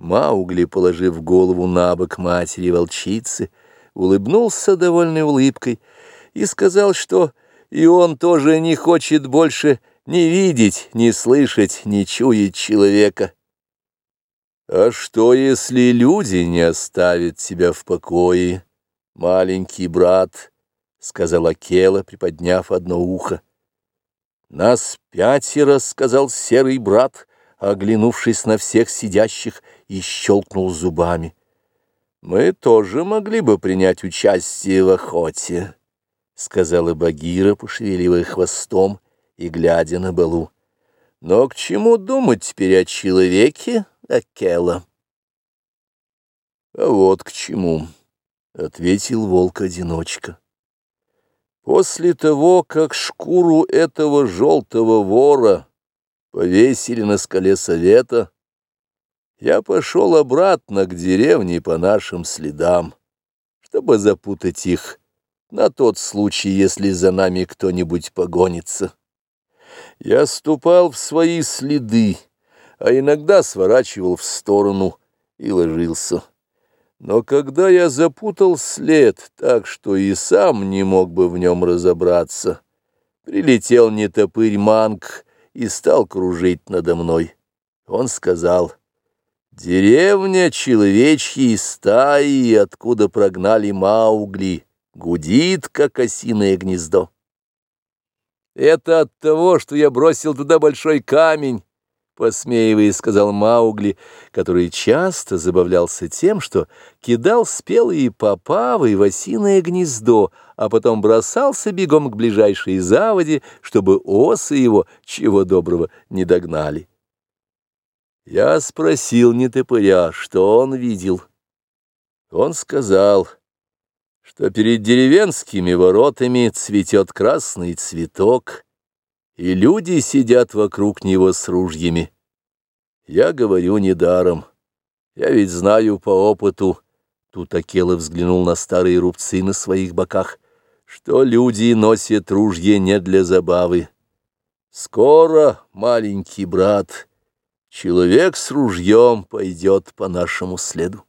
Маугли, положив голову на бок матери волчицы, улыбнулся довольной улыбкой и сказал, что и он тоже не хочет больше ни видеть, ни слышать, ни чуять человека. А что, если люди не оставят тебя в покое, маленький брат? — сказала Кела, приподняв одно ухо. Нас пятеро, — сказал серый брат, оглянувшись на всех сидящих, и щелкнул зубами. «Мы тоже могли бы принять участие в охоте», — сказала Багира, пошевеливая хвостом и глядя на балу. «Но к чему думать теперь о человеке, Акела?» «А вот к чему», — ответил волк-одиночка. «После того, как шкуру этого желтого вора повесили на скале совета, я пошел обратно к деревне по нашим следам, чтобы запутать их на тот случай, если за нами кто-нибудь погонится. Я ступал в свои следы, а иногда сворачивал в сторону и ложился. Но когда я запутал след так, что и сам не мог бы в нем разобраться, прилетел нетопырь Манг и стал кружить надо мной. Он сказал — Деревня человечьей стаи, откуда прогнали Маугли, гудит, как осиное гнездо. Это от того, что я бросил туда большой камень, посмеиваясь, сказал Маугли, который часто забавлялся тем, что кидал спелые попавы в осиное гнездо, а потом бросался бегом к ближайшей заводе, чтобы осы его, чего доброго, не догнали. Я спросил нетопыря, что он видел. Он сказал, что перед деревенскими воротами цветет красный цветок, и люди сидят вокруг него с ружьями. Я говорю недаром. Я ведь знаю по опыту, тут Акела взглянул на старые рубцы на своих боках, что люди носят ружья не для забавы. Скоро, маленький брат, — Человек с ружьем пойдет по нашему следу.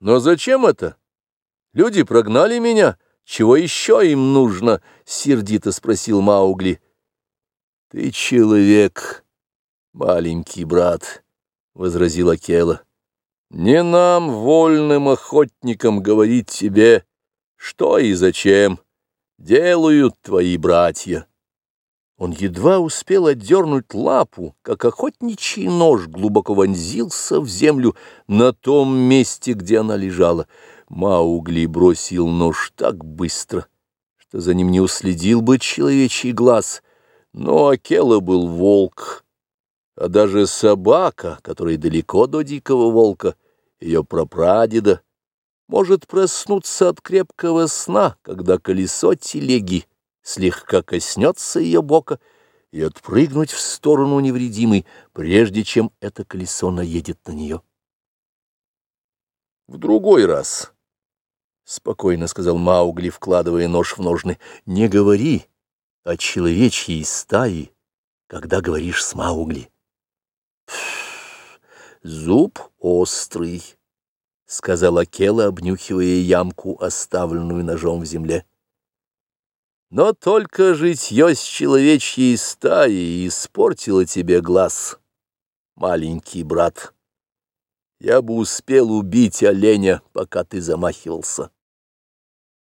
Но зачем это? Люди прогнали меня. Чего еще им нужно? Сердито спросил Маугли. Ты человек, маленький брат, возразил Акела. Не нам, вольным охотникам, говорить тебе, что и зачем делают твои братья. Он едва успел отдернуть лапу, как охотничий нож глубоко вонзился в землю на том месте, где она лежала. Маугли бросил нож так быстро, что за ним не уследил бы человечий глаз. Но Акела был волк, а даже собака, которая далеко до дикого волка, ее прапрадеда, может проснуться от крепкого сна, когда колесо телеги слегка коснется ее бока и отпрыгнуть в сторону невредимой, прежде чем это колесо наедет на нее. В другой раз, — спокойно сказал Маугли, вкладывая нож в ножны, — не говори о человечьей стае, когда говоришь с Маугли. Зуб острый, — сказала Кела, обнюхивая ямку, оставленную ножом в земле. Но только житье с человечьей стаей испортило тебе глаз, маленький брат. Я бы успел убить оленя, пока ты замахивался.